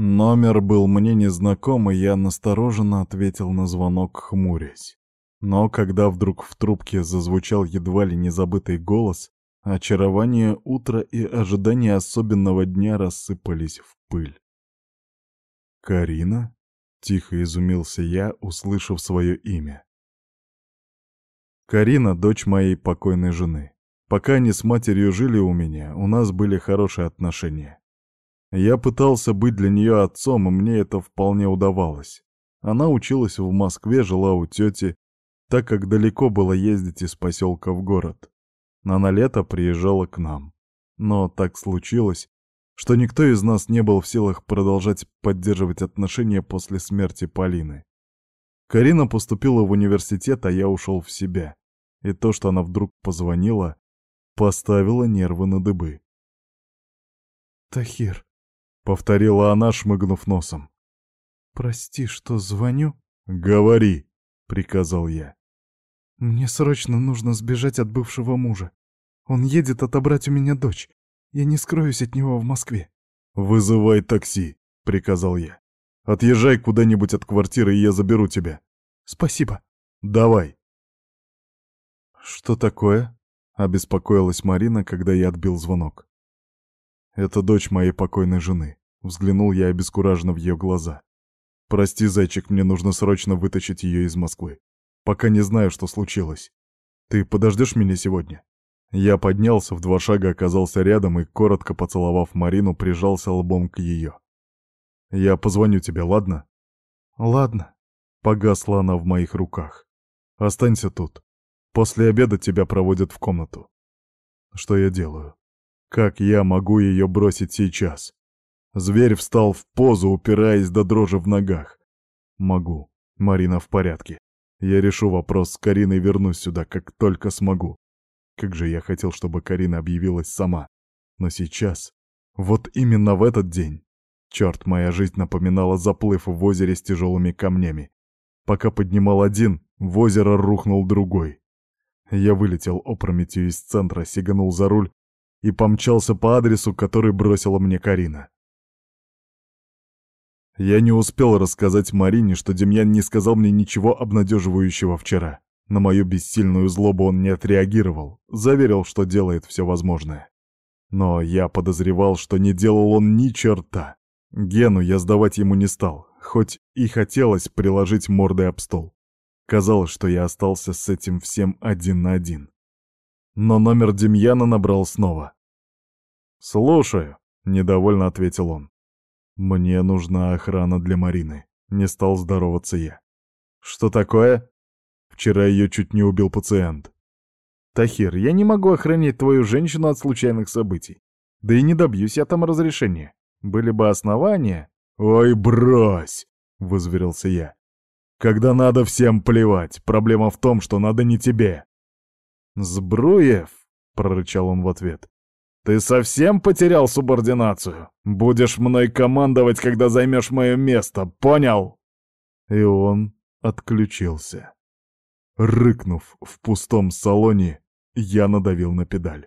Номер был мне незнаком, и я настороженно ответил на звонок, хмурясь. Но когда вдруг в трубке зазвучал едва ли не забытый голос, очарование утра и ожидание особенного дня рассыпались в пыль. «Карина?» — тихо изумился я, услышав свое имя. Карина — дочь моей покойной жены. Пока они с матерью жили у меня, у нас были хорошие отношения. Я пытался быть для нее отцом, и мне это вполне удавалось. Она училась в Москве, жила у тети, так как далеко было ездить из поселка в город. Она на лето приезжала к нам. Но так случилось, что никто из нас не был в силах продолжать поддерживать отношения после смерти Полины. Карина поступила в университет, а я ушел в себя. И то, что она вдруг позвонила, поставило нервы на дыбы. «Тахир», Повторила она, шмыгнув носом. «Прости, что звоню?» «Говори», — приказал я. «Мне срочно нужно сбежать от бывшего мужа. Он едет отобрать у меня дочь. Я не скроюсь от него в Москве». «Вызывай такси», — приказал я. «Отъезжай куда-нибудь от квартиры, и я заберу тебя». «Спасибо». «Давай». «Что такое?» — обеспокоилась Марина, когда я отбил звонок. «Это дочь моей покойной жены. Взглянул я обескураженно в ее глаза. «Прости, зайчик, мне нужно срочно вытащить ее из Москвы. Пока не знаю, что случилось. Ты подождешь меня сегодня?» Я поднялся, в два шага оказался рядом и, коротко поцеловав Марину, прижался лбом к ее. «Я позвоню тебе, ладно?» «Ладно», — погасла она в моих руках. «Останься тут. После обеда тебя проводят в комнату». Что я делаю? Как я могу ее бросить сейчас? Зверь встал в позу, упираясь до дрожи в ногах. Могу. Марина в порядке. Я решу вопрос с Кариной и вернусь сюда, как только смогу. Как же я хотел, чтобы Карина объявилась сама. Но сейчас, вот именно в этот день, черт, моя жизнь напоминала заплыв в озере с тяжелыми камнями. Пока поднимал один, в озеро рухнул другой. Я вылетел опрометью из центра, сиганул за руль и помчался по адресу, который бросила мне Карина. Я не успел рассказать Марине, что Демьян не сказал мне ничего обнадеживающего вчера. На мою бессильную злобу он не отреагировал, заверил, что делает все возможное. Но я подозревал, что не делал он ни черта. Гену я сдавать ему не стал, хоть и хотелось приложить мордой об стол. Казалось, что я остался с этим всем один на один. Но номер Демьяна набрал снова. «Слушаю», — недовольно ответил он. «Мне нужна охрана для Марины», — не стал здороваться я. «Что такое?» «Вчера ее чуть не убил пациент». «Тахир, я не могу охранять твою женщину от случайных событий. Да и не добьюсь я там разрешения. Были бы основания...» «Ой, брось!» — вызверился я. «Когда надо, всем плевать. Проблема в том, что надо не тебе». «Сбруев!» — прорычал он в ответ. Ты совсем потерял субординацию? Будешь мной командовать, когда займешь мое место, понял?» И он отключился. Рыкнув в пустом салоне, я надавил на педаль.